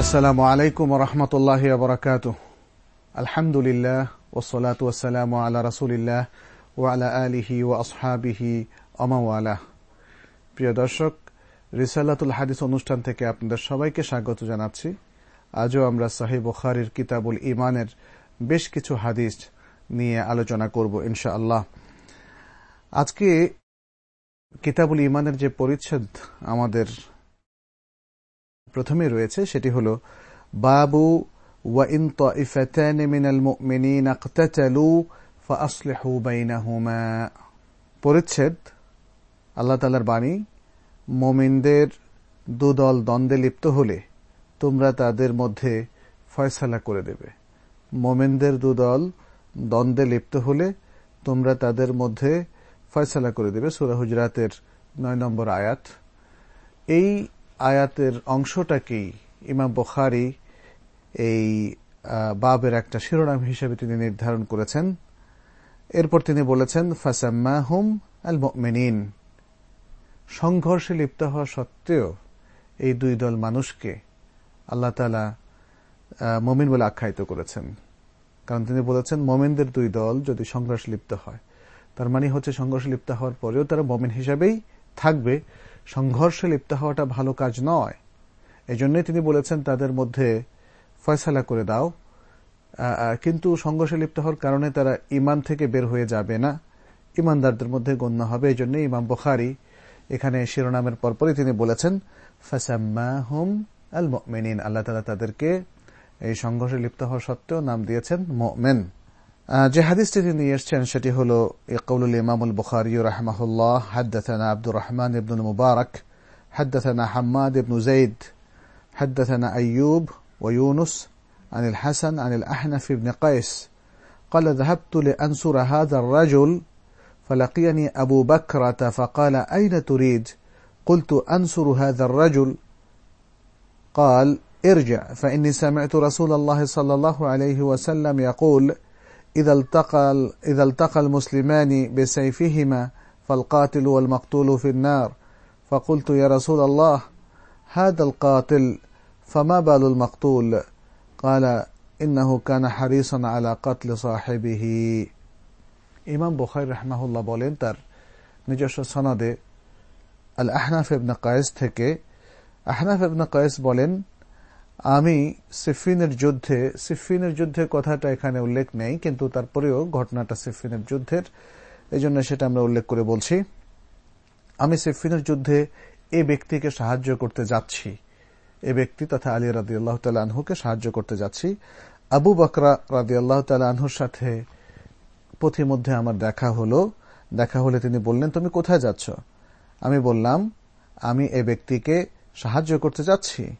আসসালামু আলাইকুম রহমতুল্লাহ বরকাত আলহামদুলিল্লাহ ওসলাত ওসালাম আলা রসুলিল্লাহ ও আলা আলিহি ও আসহাবিহি অমাওয়ালা প্রিয় দর্শক রিসাল্লাতুল হাদিস অনুষ্ঠান থেকে আপনাদের সবাইকে স্বাগত জানাচ্ছি। আজও আমরা সাহেব বুখারির কিতাবুল ইমানের বেশ কিছু হাদিস নিয়ে আলোচনা করব ইনশা আল্লাহ আজকে কিতাবুল ইমানের যে পরিচ্ছেদ আমাদের প্রথমে রয়েছে সেটি হল বাবু ওয়াইন طائفتان من المؤمنين اقتتلوا فاصلحوا بينهما পরিচ্ছেদ আল্লাহ তাআলার বাণী মুমিনদের দুদল দ্বন্দ্বে লিপ্ত হলে তোমরা তাদের মধ্যে ফয়সালা করে দেবে মোমেনদের দুদল দ্বন্দ্বে লিপ্ত হলে তোমরা তাদের মধ্যে ফয়সালা করে দেবে সুরা হুজরাতের নয় নম্বর আয়াত এই আয়াতের অংশটাকেই ইমাম বখারি এই বাবের একটা শিরোনাম হিসেবে তিনি নির্ধারণ করেছেন। এরপর তিনি বলেছেন ফাসাম্মা হুম আল মেনিন সংঘর্ষে লিপ্ত হওয়া সত্ত্বেও এই দুই দল মানুষকে আল্লাহ তালা মমিন বলে আখ্যায়িত করেছেন। কারণ তিনি বলেছেন, মোমেনদের দুই দল যদি সংঘর্ষে লিপ্ত হয়, তার মানে হচ্ছে সংঘর্ষে লিপ্ত হওয়ার পরেও তারা মমিন হিসাবেই থাকবে। সংঘর্ষে লিপ্ত হওয়াটা ভালো কাজ নয়। এজন্যই তিনি বলেছেন তাদের মধ্যে ফয়সালা করে দাও। কিন্তু সংঘর্ষে লিপ্ত হওয়ার কারণে তারা ইমান থেকে বের হয়ে যাবে না। ইমানদারদের মধ্যে গণ্য হবে। এই জন্য ইমাম বখারি এখানে শিরোনামের পরপরই তিনি বলেছেন আল আল্লাহ তালা তাদেরকে এই সংঘর্ষে লিপ্ত হওয়া সত্ত্বেও নাম দিয়েছেন মেন যে হাদিসটি তিনি নিয়ে এসছেন সেটি হল ইকৌলুল ইমামুল বুখারি রহমাহুল্লাহ حدثنا عبد الرحمن بن المبارك حدثنا حماد بن زيد حدثنا أيوب ويونس عن الحسن عن الأحنف بن قيس قال ذهبت لأنصر هذا الرجل فلقيني أبو بكرة فقال أين تريد قلت أنصر هذا الرجل قال ارجع فإني سمعت رسول الله صلى الله عليه وسلم يقول إذا التقى إذا التقى المسلمان بسيفهما فالقاتل والمقتول في النار فقلت يا رسول الله هذا القاتل فما بال المقتول قال إنه كان حريصا على قتل صاحبه ইমাম বুখারি রহমাহুল্লাহ বলেন তার নিজস্ব সনদে আল আহনাফ ইবনে কায়েস থেকে আহনাফ ইবনে কায়েস বলেন আমি সিফিনের যুদ্ধে, সিফিনের যুদ্ধের কথাটা এখানে উল্লেখ নেই, কিন্তু তারপরেও ঘটনাটা সিফিনের যুদ্ধের এই জন্য সেটা আমরা উল্লেখ করে বলছি। আমি সিফিনের যুদ্ধে এ ব্যক্তিকে সাহায্য করতে যাচ্ছি। এ ব্যক্তি তথা আলী রাদি আল্লাহ আনহুকে সাহায্য করতে যাচ্ছি। আবু বকরা রাদি আল্লাহ আনহুর সাথে পথিমধ্যে আমার দেখা হলো। দেখা হলে তিনি বললেন, তুমি কোথায় যাচ্ছ? আমি বললাম, আমি এ ব্যক্তিকে সাহায্য করতে যাচ্ছি।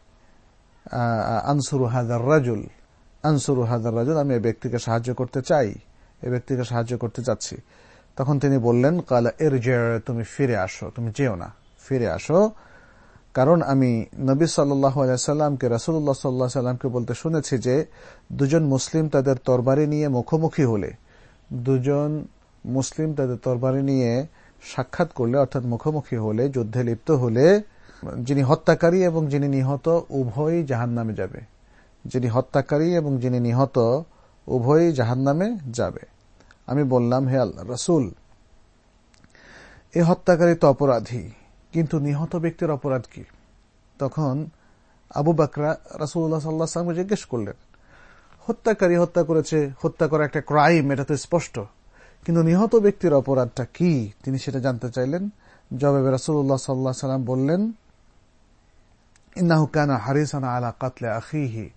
আনসুরু হাজার রাজুল, আনসুরু হাজার রাজুল, আমি এই ব্যক্তিকে সাহায্য করতে চাই, এ ব্যক্তিকে সাহায্য করতে যাচ্ছি। তখন তিনি বললেন, কালা এর তুমি ফিরে আসো, তুমি যেও না, ফিরে আসো। কারণ আমি নবী সাল্লামকে রাসুল্লাহ সাল্লাহ সাল্লামকে বলতে শুনেছি যে, দুজন মুসলিম তাদের তরবারি নিয়ে মুখোমুখি হলে, দুজন মুসলিম তাদের তরবারি নিয়ে সাক্ষাৎ করলে, অর্থাৎ মুখোমুখি হলে, যুদ্ধে লিপ্ত হলে যিনি হত্যাকারী এবং যিনি নিহত, উভয়ই জাহান নামে যাবে। যিনি হত্যাকারী এবং যিনি নিহত, উভয়ই জাহান নামে যাবে। আমি বললাম, হে আল্লাহ, রসুল, এ হত্যাকারী তো অপরাধী, কিন্তু নিহত ব্যক্তির অপরাধ কি? তখন আবু বাকরা রাসুল্লাহ সাল্লাহ সাল্লামকে জিজ্ঞেস করলেন, হত্যাকারী হত্যা করেছে, হত্যা করা একটা ক্রাইম, এটা তো স্পষ্ট, কিন্তু নিহত ব্যক্তির অপরাধটা কি? তিনি সেটা জানতে চাইলেন। জবাবে রাসুল্লাহ সাল্লাহ সাল্লাম বললেন ইন্নাহু কানা হারিসানা আলা কাতলে আখিহি।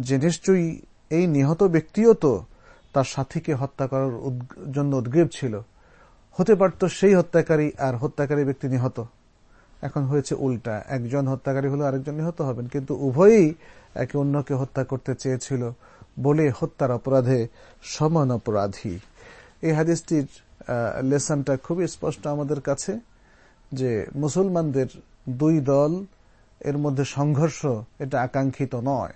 যে নিশ্চয়ই এই নিহত ব্যক্তিও তো তার সাথীকে হত্যা করার জন্য উদ্গ্রীব ছিল। হতে পারত সেই হত্যাকারী আর হত্যাকারী ব্যক্তি নিহত। এখন হয়েছে উল্টা। একজন হত্যাকারী হলো আরেকজন নিহত হবেন। কিন্তু উভয়ই একে অন্যকে হত্যা করতে চেয়েছিল বলে হত্যার অপরাধে সমান অপরাধী। এই হাদিসটির লেসনটা খুবই স্পষ্ট আমাদের কাছে যে মুসলমানদের দুই দল এর মধ্যে সংঘর্ষ এটা আকাঙ্ক্ষিত নয়।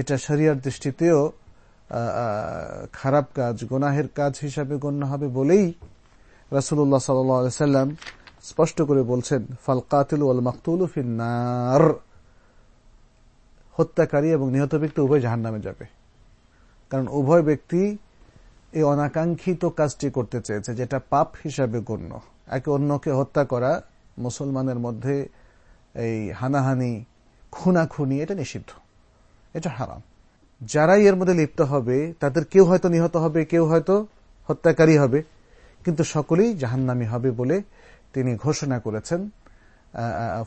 এটা শরিয়ার দৃষ্টিতেও খারাপ কাজ, গোনাহের কাজ হিসাবে গণ্য হবে বলেই রাসুল্লাহ সাল্লাম স্পষ্ট করে বলছেন, ফাল কাতিল ওয়াল মাকতুল ফিন্নার। হত্যাকারী এবং নিহত ব্যক্তি উভয় জাহান নামে যাবে। কারণ উভয় ব্যক্তি এই অনাকাঙ্ক্ষিত কাজটি করতে চেয়েছে, যেটা পাপ হিসাবে গণ্য। একে অন্যকে হত্যা করা মুসলমানের মধ্যে এই হানাহানি, খুনাখুনি, এটা নিষিদ্ধ। এটা হারাম। যারাই এর মধ্যে লিপ্ত হবে, তাদের কেউ হয়তো নিহত হবে, কেউ হয়তো হত্যাকারী হবে। কিন্তু সকলেই জাহান্নামি হবে বলে তিনি ঘোষণা করেছেন।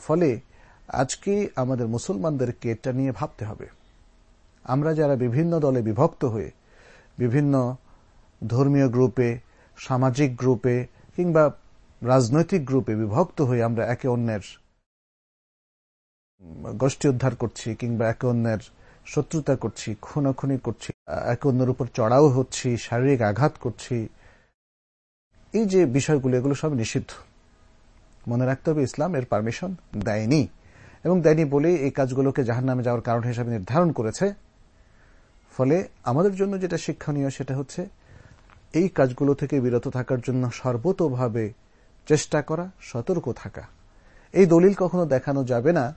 ফলে আজকে আমাদের মুসলমানদেরকে এটা নিয়ে ভাবতে হবে। আমরা যারা বিভিন্ন দলে বিভক্ত হয়ে, বিভিন্ন ধর্মীয় গ্রুপে, সামাজিক গ্রুপে কিংবা রাজনৈতিক গ্রুপে বিভক্ত হয়ে আমরা একে অন্যের গোষ্ঠী উদ্ধার করছি কিংবা একে অন্যের শত্রুতা করছি, খুনাখুনি করছি, একে অন্যের উপর চড়াও হচ্ছি, শারীরিক আঘাত করছি। এই যে বিষয়গুলো, এগুলো সব নিষিদ্ধ। মনে রাখতে হবে, ইসলাম এর পারমিশন দেয়নি। এবং দেয়নি বলে এই কাজগুলোকে জাহান নামে যাওয়ার কারণ হিসাবে নির্ধারণ করেছে। ফলে আমাদের জন্য যেটা শিক্ষণীয়, সেটা হচ্ছে এই কাজগুলো থেকে বিরত থাকার জন্য সর্বতোভাবে চেষ্টা করা, সতর্ক থাকা। এই দলিল কখনো দেখানো যাবে না।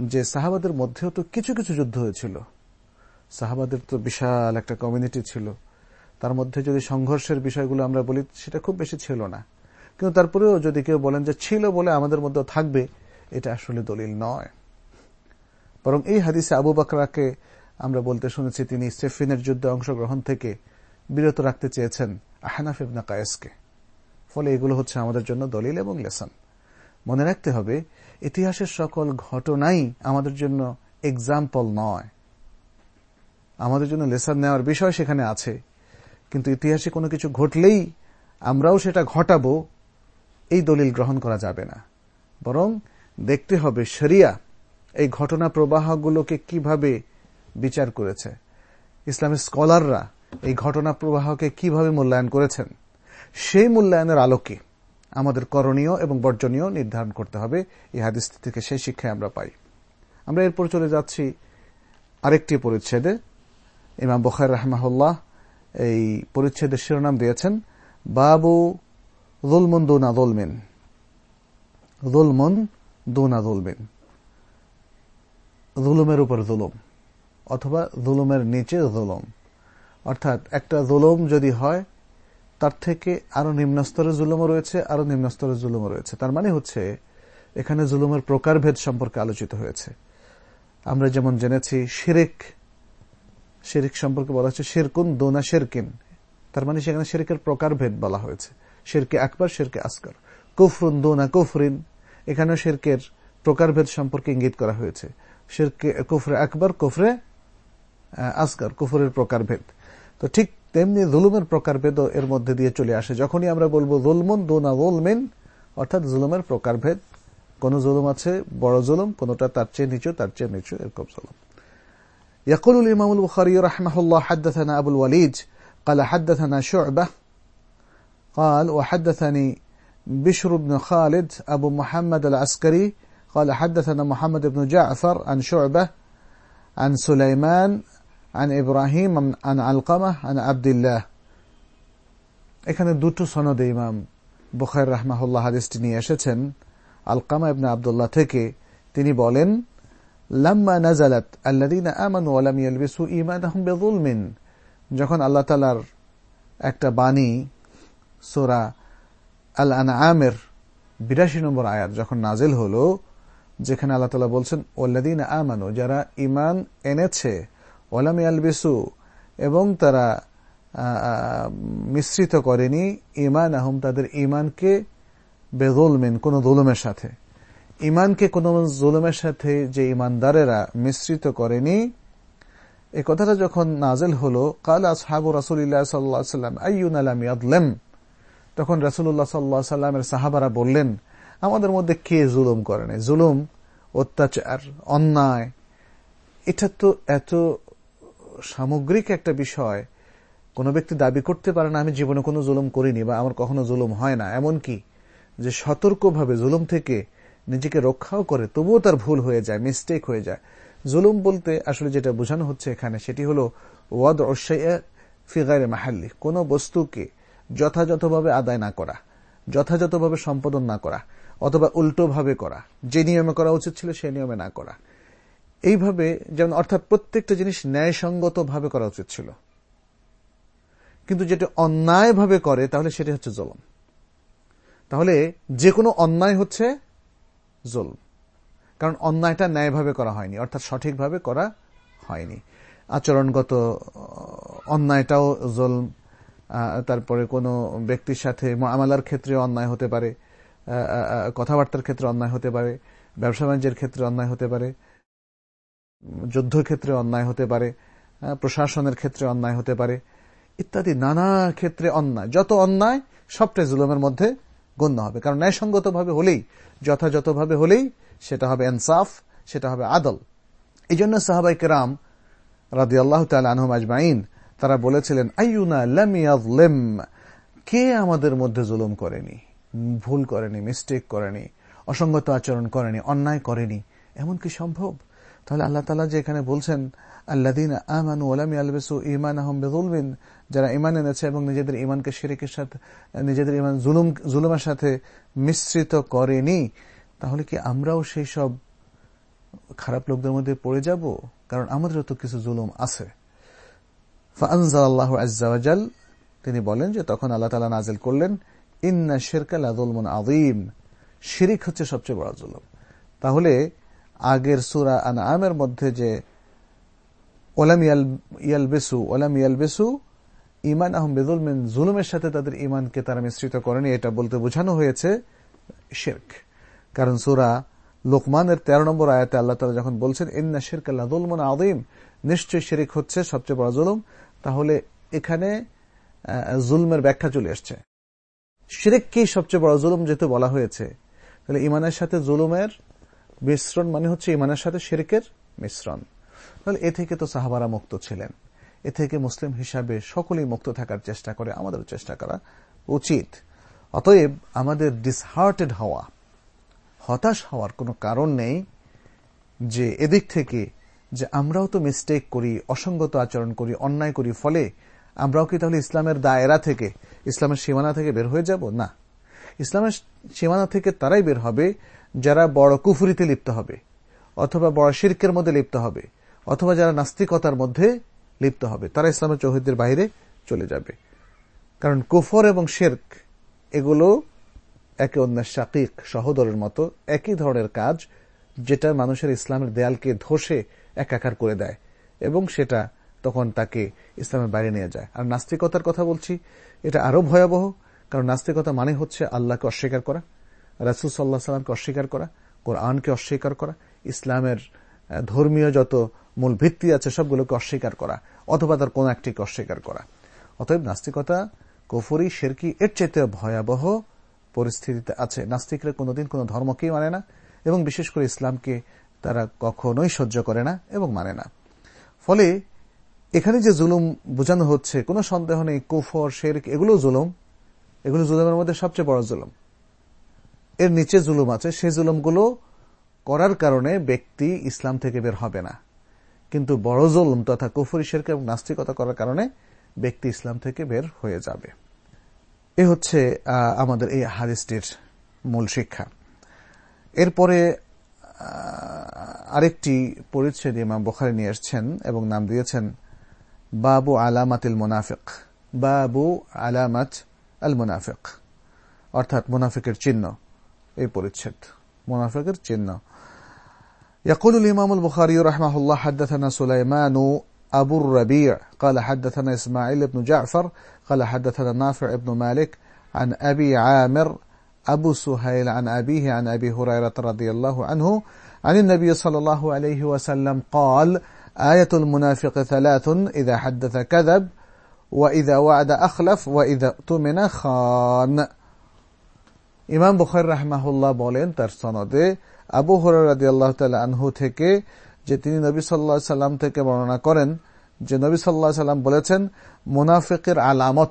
যে সাহাবাদের মধ্যেও তো কিছু কিছু যুদ্ধ হয়েছিল। সাহাবাদের তো বিশাল একটা কমিউনিটি ছিল। তার মধ্যে যদি সংঘর্ষের বিষয়গুলো আমরা বলি, সেটা খুব বেশি ছিল না। কিন্তু তারপরেও যদি কেউ বলেন যে ছিল বলে আমাদের মধ্যে থাকবে, এটা আসলে দলিল নয়। বরং এই হাদিসে আবু বাকরাকে আমরা বলতে শুনেছি, তিনি সেফিনের যুদ্ধে অংশগ্রহণ থেকে বিরত রাখতে চেয়েছেন আহানাফ ইবনা কায়েসকে। ফলে এগুলো হচ্ছে আমাদের জন্য দলিল এবং লেসন। মনে রাখতে হবে, ইতিহাসের সকল ঘটনাই আমাদের জন্য এক্সাম্পল নয়। আমাদের জন্য লেসন নেওয়ার বিষয় সেখানে আছে। কিন্তু ইতিহাসে কোনো কিছু ঘটলেই আমরাও সেটা ঘটাবো, এই দলিল গ্রহণ করা যাবে না। বরং দেখতে হবে শরিয়া এই ঘটনা প্রবাহগুলোকে কীভাবে বিচার করেছে। ইসলামের স্কলাররা এই ঘটনা প্রবাহকে কীভাবে মূল্যায়ন করেছেন? সেই মূল্যায়নের আলোকে। আমাদের করণীয় এবং বর্জনীয় নির্ধারণ করতে হবে। এই হাদিস থেকে সেই শিক্ষায় আমরা পাই। আমরা এরপর চলে যাচ্ছি আরেকটি পরিচ্ছেদে। ইমাম বখার রহমাহুল্লাহ এই পরিচ্ছেদের শিরোনাম দিয়েছেন, বাবু জুলমুন দুনা দোলমিন জুলমুন দুনা দোলমিন জুলুমের উপর জুলুম অথবা জুলুমের নিচে জুলুম অর্থাৎ একটা জুলুম যদি হয় তার থেকে আরও নিম্নস্তরের জুলুমও রয়েছে, আরও নিম্নস্তরের জুলুমও রয়েছে। তার মানে হচ্ছে, এখানে জুলুমের প্রকারভেদ সম্পর্কে আলোচিত হয়েছে। আমরা যেমন জেনেছি, শিরিক শিরিক সম্পর্কে বলা হচ্ছে শেরকুন দোনা শেরকিন। তার মানে সেখানে শেরিকের প্রকারভেদ বলা হয়েছে। শেরকে আকবর, শেরকে আসকর কুফরুন দোনা কুফরিন। এখানে শেরকের প্রকারভেদ সম্পর্কে ইঙ্গিত করা হয়েছে। শেরকে, কুফরে আকবর, কুফরে আসকর কুফরের প্রকারভেদ। তো ঠিক তেমনি জুলুমের প্রকারভেদ এর মধ্যে দিয়ে চলে আসে যখনই আমরা বলবো জুলমুন দোনা জুলমিন অর্থাৎ জুলুমের প্রকারভেদ কোন জুলুম আছে বড় জুলুম কোনটা তার চেয়ে নিচু তার চেয়ে নিচু এরকম জুলুম يقول الإمام البخاري رحمه الله حدثنا أبو الوليد قال حدثنا شعبة قال وحدثني بشر بن خالد أبو محمد العسكري قال حدثنا محمد بن جعفر عن شعبة عن سليمان عن إبراهيم عن علقمة عن عبد الله এখানে দুটো সনদে ইমাম বুখার রাহমাহুল্লাহ হাদিসটি নিয়ে এসেছেন আলকামা ইবনে আবদুল্লাহ থেকে তিনি বলেন লাম্মা নাজালাত আল্লাদিনা আমানু ওয়ালাম ইয়ালবিসু ঈমানাহুম বিযুলমিন যখন আল্লাহ তাআলার একটা বাণী সূরা আল আনআমের 82 নম্বর আয়াত যখন নাজিল হলো যেখানে আল্লাহ তাআলা বলছেন ওয়াল্লাদিনা আমানু যারা ঈমান এনেছে ওয়ালাম ইয়ালবিসু, এবং তারা মিশ্রিত করেনি ইমান আহম তাদের ইমানকে বেদুলমিন কোন দোলমের সাথে। ইমানকে কোন জুলুমের সাথে যে ইমানদারেরা মিশ্রিত করেনি, এ কথাটা যখন নাজেল হল, কাল আসহাবু রাসুল্লাহ সাল্লাম আইউন আলাম ইয়াদলেম? তখন রাসুল্লাহ সাল্লাহ সাল্লামের সাহাবারা বললেন, আমাদের মধ্যে কে জুলুম করেনি জুলুম, অত্যাচার, অন্যায়, এটা তো এত সামগ্রিক একটা বিষয়, কোনো ব্যক্তি দাবি করতে পারে না, আমি জীবনে কোনো জুলুম করিনি বা আমার কখনো জুলুম হয় না। এমন কি যে সতর্কভাবে জুলুম থেকে নিজেকে রক্ষাও করে, তবুও তার ভুল হয়ে যায় মিস্টেক হয়ে যায়। জুলুম বলতে আসলে যেটা বোঝানো হচ্ছে এখানে, সেটি হল ওয়াদ ফিগারে মাহাল্লি, কোনো বস্তুকে যথাযথভাবে আদায় না করা, যথাযথভাবে সম্পাদন না করা, অথবা উল্টোভাবে করা, যে নিয়মে করা উচিত ছিল সে নিয়মে না করা। এইভাবে যেমন অর্থাৎ প্রত্যেকটা জিনিস ন্যায়সঙ্গত ভাবে করা উচিত ছিল। কিন্তু যেটা অন্যায়ভাবে করে, তাহলে সেটা হচ্ছে জলম। তাহলে যে কোনো অন্যায় হচ্ছে জল কারণ অন্যায়টা ন্যায়ভাবে করা হয়নি, অর্থাৎ সঠিকভাবে করা হয়নি। আচরণগত অন্যায়টাও জল তারপরে কোনো ব্যক্তির সাথে আমালার ক্ষেত্রে অন্যায় হতে পারে কথাবার্তার ক্ষেত্রে অন্যায় হতে পারে, ব্যবসা বাণিজ্যের ক্ষেত্রে অন্যায় হতে পারে যুদ্ধ ক্ষেত্রে অন্যায় হতে পারে প্রশাসনের ক্ষেত্রে অন্যায় হতে পারে, ইত্যাদি নানা ক্ষেত্রে অন্যায়। যত অন্যায় সবটাই জুলুমের মধ্যে গণ্য হবে। কারণ ন্যায়সঙ্গতভাবে হলেই, যথাযথভাবে হলেই সেটা হবে এনসাফ সেটা হবে আদল। এই জন্য সাহাবাই কেরাম রাদি আল্লাহ আনহম আজমাইন, তারা বলেছিলেন আইউনা লেম কে আমাদের মধ্যে জুলুম করেনি? ভুল করেনি মিস্টেক করেনি, অসঙ্গত আচরণ করেনি, অন্যায় করেনি? এমন কি সম্ভব? তাহলে আল্লাহ তালা যে এখানে বলছেন আল্লাদিন আমানু ওলামি আলবেসু ইমান আহম বেদুলবিন যারা ইমান এনেছে এবং নিজেদের ইমানকে শিরিকের সাথে, নিজেদের ইমান জুলুম, জুলুমের সাথে মিশ্রিত করেনি, তাহলে কি আমরাও সেই সব খারাপ লোকদের মধ্যে পড়ে যাব? কারণ আমাদেরও তো কিছু জুলুম আছে। আল্লাহ আজাল তিনি বলেন যে তখন আল্লাহ তালা নাজিল করলেন, ইন্না শেরকাল আদুলমন আদিম শিরিক হচ্ছে সবচেয়ে বড় জুলুম। তাহলে আগের সুরা আন আমের মধ্যে যে ওলাম ইয়াল বেসু ওলাম ইয়াল বেসু ইমান আহম বেদুলমিন জুলুমের সাথে তাদের ইমানকে তারা মিশ্রিত করেনি। এটা বলতে বোঝানো হয়েছে শেরক। কারণ সুরা লোকমানের তেরো নম্বর আয়াতে আল্লাহ তালা যখন বলছেন, ইন্না শেরক আল্লাহ আদিম নিশ্চয় শেরিক হচ্ছে সবচেয়ে বড় জুলুম। তাহলে এখানে জুলমের ব্যাখ্যা চলে আসছে কি সবচেয়ে বড় জুলুম যেহেতু বলা হয়েছে? তাহলে ইমানের সাথে জুলুমের মিশ্রণ মানে হচ্ছে ইমানের সাথে শেরিকের মিশ্রণ। তাহলে এ থেকে তো সাহাবারা মুক্ত ছিলেন। এ থেকে মুসলিম হিসাবে সকলেই মুক্ত থাকার চেষ্টা করে আমাদের চেষ্টা করা উচিত। অতএব আমাদের ডিসহার্টেড হওয়া, হতাশ হওয়ার কোনো কারণ নেই যে এদিক থেকে যে আমরাও তো মিস্টেক করি, অসঙ্গত আচরণ করি, অন্যায় করি, ফলে আমরাও কি তাহলে ইসলামের দায়রা থেকে, ইসলামের সীমানা থেকে বের হয়ে যাব? না। ইসলামের সীমানা থেকে তারাই বের হবে যারা বড় কুফুরিতে লিপ্ত হবে, অথবা বড় শির্কের মধ্যে লিপ্ত হবে, অথবা যারা নাস্তিকতার মধ্যে লিপ্ত হবে, তারা ইসলামের চৌহিদের বাইরে চলে যাবে। কারণ কুফর এবং শেরক, এগুলো একে অন্যের শাকিক, সহদরের মতো একই ধরনের কাজ, যেটা মানুষের ইসলামের দেয়ালকে ধসে একাকার করে দেয়, এবং সেটা তখন তাকে ইসলামের বাইরে নিয়ে যায়। আর নাস্তিকতার কথা বলছি, এটা আরও ভয়াবহ, কারণ নাস্তিকতা মানে হচ্ছে আল্লাহকে অস্বীকার করা। রাসুল সাল্লাহ সাল্লামকে অস্বীকার করা, কোরআনকে অস্বীকার করা, ইসলামের ধর্মীয় যত মূল ভিত্তি আছে সবগুলোকে অস্বীকার করা, অথবা তার কোন একটিকে অস্বীকার করা। অতএব নাস্তিকতা, কফরি, শেরকি এর চাইতে ভয়াবহ পরিস্থিতিতে আছে। নাস্তিকরা কোনোদিন কোনো ধর্মকেই মানে না, এবং বিশেষ করে ইসলামকে তারা কখনোই সহ্য করে না এবং মানে না। ফলে এখানে যে জুলুম বোঝানো হচ্ছে, কোনো সন্দেহ নেই, কুফর শের এগুলো জুলুম। এগুলো জুলুমের মধ্যে সবচেয়ে বড় জুলুম। এর নিচে জুলুম আছে। সেই জুলুমগুলো করার কারণে ব্যক্তি ইসলাম থেকে বের হবে না। কিন্তু বড় জুলুম তথা কুফরি, শেরকে এবং নাস্তিকতা করার কারণে ব্যক্তি ইসলাম থেকে বের হয়ে যাবে। এ হচ্ছে আমাদের এই হাদিসটির মূল শিক্ষা। এরপরে আরেকটি পরিচ্ছেদ ইমাম বখারি নিয়ে এসছেন এবং নাম দিয়েছেন বাবু আলামাতিল মুনাফিক। বাবু আলামাত আল মুনাফিক। অর্থাৎ মুনাফিকের চিহ্ন। এই পরিচ্ছেদ মুনাফিকের চিহ্ন يقول الإمام البخاري رحمه الله حدثنا سليمان أبو الربيع قال حدثنا إسماعيل بن جعفر قال حدثنا نافع بن مالك عن أبي عامر أبو سهيل عن أبيه عن أبي هريرة رضي الله عنه عن النبي صلى الله عليه وسلم قال آية المنافق ثلاث إذا حدث كذب وإذا وعد أخلف وإذا اؤتمن خان ইমাম বুখার রাহমাহুল্লাহ বলেন তার সনদে আবু হরাদি আল্লাহ আনহু থেকে যে তিনি নবী সাল্লা সাল্লাম থেকে বর্ণনা করেন, যে নবী সাল্লাহ সাল্লাম বলেছেন, মুনাফিকের আলামত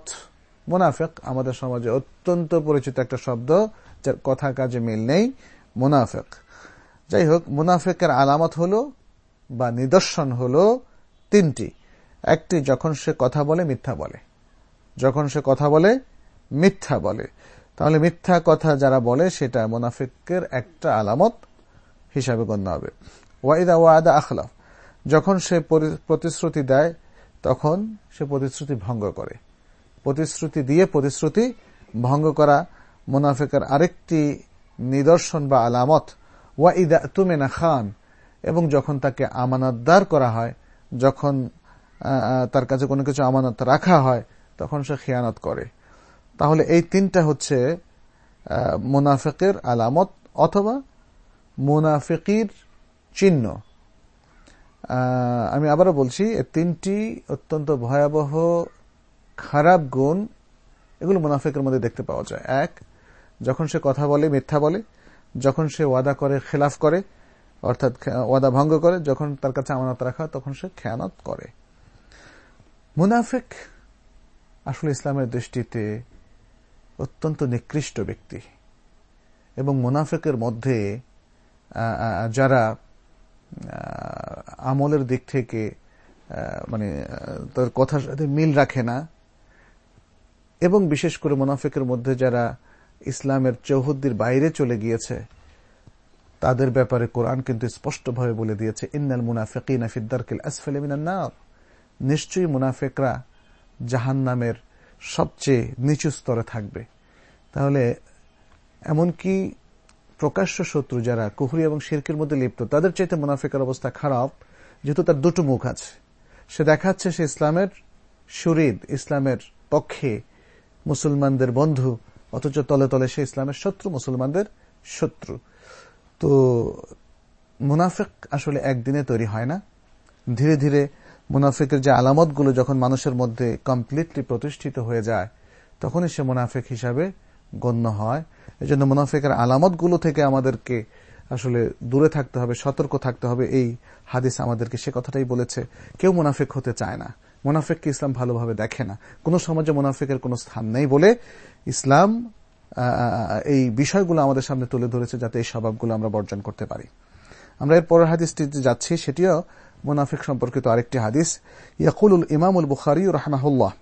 মুনাফিক আমাদের সমাজে অত্যন্ত পরিচিত একটা শব্দ, যার কথা কাজে মিল নেই, মুনাফিক। যাই হোক, মুনাফেকের আলামত হল বা নিদর্শন হল তিনটি। একটি, যখন সে কথা বলে, মিথ্যা বলে। যখন সে কথা বলে, মিথ্যা বলে। তাহলে মিথ্যা কথা যারা বলে, সেটা মুনাফিকের একটা আলামত হিসাবে গণ্য হবে। ওয়াইদা ওয়াদা আখলাফ। যখন সে প্রতিশ্রুতি দেয়, তখন সে প্রতিশ্রুতি ভঙ্গ করে। প্রতিশ্রুতি দিয়ে প্রতিশ্রুতি ভঙ্গ করা মুনাফিকের আরেকটি নিদর্শন বা আলামত। ওয়াইদা তুমেনা খান। এবং যখন তাকে আমানতদার করা হয়, যখন তার কাছে কোনো কিছু আমানত রাখা হয়, তখন সে খেয়ানত করে। তাহলে এই তিনটা হচ্ছে মুনাফিকের আলামত অথবা মুনাফিকির চিহ্ন। আমি আবারও বলছি তিনটি অত্যন্ত ভয়াবহ, খারাপ গুণ এগুলো মুনাফিকের মধ্যে দেখতে পাওয়া যায়। এক, যখন সে কথা বলে, মিথ্যা বলে, যখন সে ওয়াদা করে, খেলাফ করে, অর্থাৎ ওয়াদা ভঙ্গ করে, যখন তার কাছে আমানত রাখা তখন সে খেয়ানত করে। মুনাফিক আসলে ইসলামের দৃষ্টিতে অত্যন্ত নিকৃষ্ট ব্যক্তি। এবং মুনাফিকের মধ্যে যারা আমলের দিক থেকে মানে তার কথার সাথে মিল রাখে না, এবং বিশেষ করে মুনাফিকের মধ্যে যারা ইসলামের চৌহদ্দির বাইরে চলে গিয়েছে, তাদের ব্যাপারে কোরআন কিন্তু স্পষ্টভাবে বলে দিয়েছে, ইন্নাল মুনাফিকিন আসফালে মিনান্নার নিশ্চয়ই মুনাফেকরা জাহান নামের সবচেয়ে নিচু স্তরে থাকবে। তাহলে এমনকি প্রকাশ্য শত্রু যারা কুহুরি এবং শিরকের মধ্যে লিপ্ত, তাদের চাইতে মুনাফিকের অবস্থা খারাপ, যেহেতু তার দুটো মুখ আছে। সে দেখাচ্ছে সে ইসলামের শরীর, ইসলামের পক্ষে মুসলমানদের বন্ধু, অথচ তলে তলে সে ইসলামের শত্রু, মুসলমানদের শত্রু। তো মুনাফিক আসলে একদিনে তৈরি হয় না। ধীরে ধীরে মুনাফিকের যে আলামতগুলো যখন মানুষের মধ্যে কমপ্লিটলি প্রতিষ্ঠিত হয়ে যায়, তখনই সে মুনাফিক হিসাবে গণ্য হয়। এই জন্য মুনাফিকের আলামতগুলো থেকে আমাদেরকে আসলে দূরে থাকতে হবে, সতর্ক থাকতে হবে। এই হাদিস আমাদেরকে সে কথাটাই বলেছে, কেউ মুনাফিক হতে চায় না। মুনাফিককে ইসলাম ভালোভাবে দেখে না। কোনো সমাজে মুনাফিকের কোনো স্থান নেই বলে ইসলাম এই বিষয়গুলো আমাদের সামনে তুলে ধরেছে যাতে এই স্বভাবগুলো আমরা বর্জন করতে পারি। আমরা এর পরের হাদিসটিতে যাচ্ছি, সেটিও মুনাফিক সম্পর্কিত আরেকটি হাদিস ইয়াকুল ইমামুল বুখারি রহমাহুল্লাহ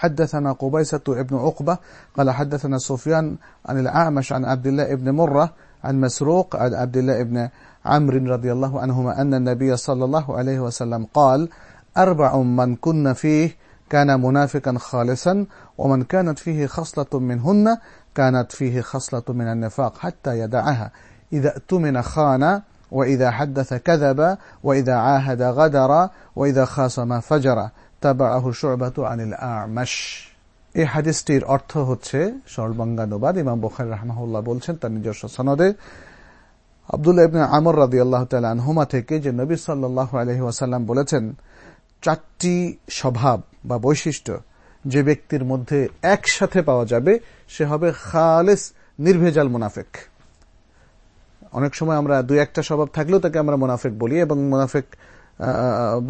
حدثنا قبيسة ابن عقبة قال حدثنا سفيان عن الأعمش عن عبد الله ابن مرة عن مسروق عن عبد الله ابن عمرو رضي الله عنهما أن النبي صلى الله عليه وسلم قال أربع من كن فيه كان منافقا خالصا ومن كانت فيه خصلة منهن كانت فيه خصلة من النفاق حتى يدعها إذا اؤتمن خان وإذا حدث كذب وإذا عاهد غدر وإذا خاصم فجر তাবাহু শুরবাতু আনিল আমাশ এই হাদিসটির অর্থ হচ্ছে সর্বাঙ্গানুবাদ ইমাম বখার রহমাহুল্লাহ বলছেন তার নিজস্ব সনদে আবদুল্লাহ ইবনে আমর রাদি আল্লাহ আনহুমা থেকে যে নবী সাল্লাহ আলহি ওয়াসাল্লাম বলেছেন চারটি স্বভাব বা বৈশিষ্ট্য যে ব্যক্তির মধ্যে একসাথে পাওয়া যাবে সে হবে খালেস নির্ভেজাল মুনাফেক অনেক সময় আমরা দুই একটা স্বভাব থাকলেও তাকে আমরা মুনাফেক বলি এবং মুনাফেক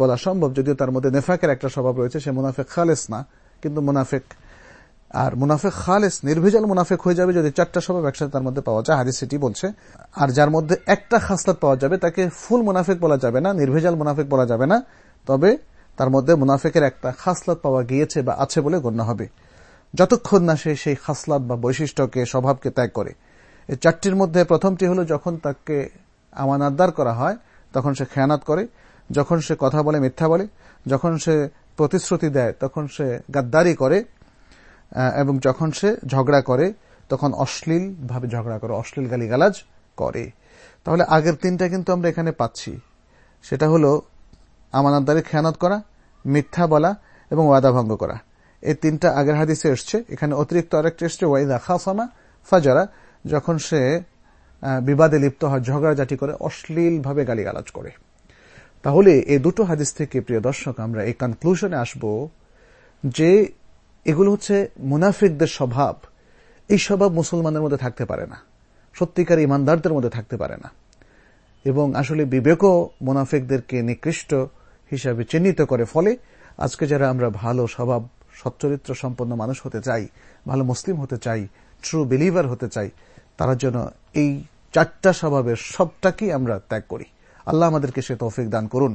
বলা সম্ভব যদিও তার মধ্যে নেফাকের একটা স্বভাব রয়েছে, সে মুনাফেক খালেস না। কিন্তু মুনাফেক, আর মুনাফেক খালেস, নির্ভেজাল মুনাফেক হয়ে যাবে যদি চারটা স্বভাব একসাথে তার মধ্যে পাওয়া যায়, হাদিস সেটি বলছে। আর যার মধ্যে একটা খাসলাত পাওয়া যাবে, তাকে ফুল মুনাফেক বলা যাবে না, নির্ভেজাল মুনাফেক বলা যাবে না। তবে তার মধ্যে মুনাফেকের একটা খাসলাত পাওয়া গিয়েছে বা আছে বলে গণ্য হবে। যতক্ষণ না সে সেই খাসলাত বা বৈশিষ্ট্যকে, স্বভাবকে ত্যাগ করে। এই চারটির মধ্যে প্রথমটি হলো যখন তাকে আমানাদ্দার করা হয়, তখন সে খেয়ানাত করে, যখন সে কথা বলে, মিথ্যা বলে, যখন সে প্রতিশ্রুতি দেয়, তখন সে গাদ্দারি করে এবং যখন সে ঝগড়া করে, তখন অশ্লীল ভাবে ঝগড়া করে, অশ্লীল গালিগালাজ করে। তাহলে আগের তিনটা কিন্তু আমরা এখানে পাচ্ছি। সেটা হলো আমানতদারি খেয়ানত করা, মিথ্যা বলা এবং ওয়াদা ভঙ্গ করা। এই তিনটা আগের হাদিসে এসছে। এখানে অতিরিক্ত আরেকটা এসছে, ওয়াইদা খাসামা ফাজারা। যখন সে বিবাদে লিপ্ত হয়, ঝগড়াঝাটি করে, অশ্লীলভাবে গালিগালাজ করে। তাহলে এই দুটো হাদিস থেকে, প্রিয় দর্শক, আমরা এই কনক্লুশনে আসব যে এগুলো হচ্ছে মুনাফিকদের স্বভাব। এই স্বভাব মুসলমানের মধ্যে থাকতে পারে না। সত্যিকার ইমানদারদের মধ্যে থাকতে পারে না। এবং আসলে বিবেকও মুনাফিকদেরকে নিকৃষ্ট হিসাবে চিহ্নিত করে ফলে আজকে যারা আমরা ভালো স্বভাব, সচ্চরিত্র সম্পন্ন মানুষ হতে চাই, ভালো মুসলিম হতে চাই ট্রু বিলিভার হতে চাই তারা যেন এই চারটা স্বভাবের সবটাকেই আমরা ত্যাগ করি। আল্লাহ আমাদেরকে সে তৌফিক দান করুন।